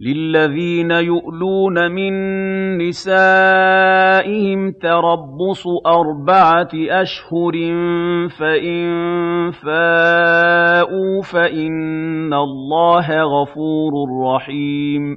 لِّلَّذِينَ يُؤْلُونَ مِن نِّسَائِهِمْ تَرَبُّصُ أَرْبَعَةِ أَشْهُرٍ ۖ فَإِن فَاءُوا فَإِنَّ اللَّهَ غَفُورٌ رَّحِيمٌ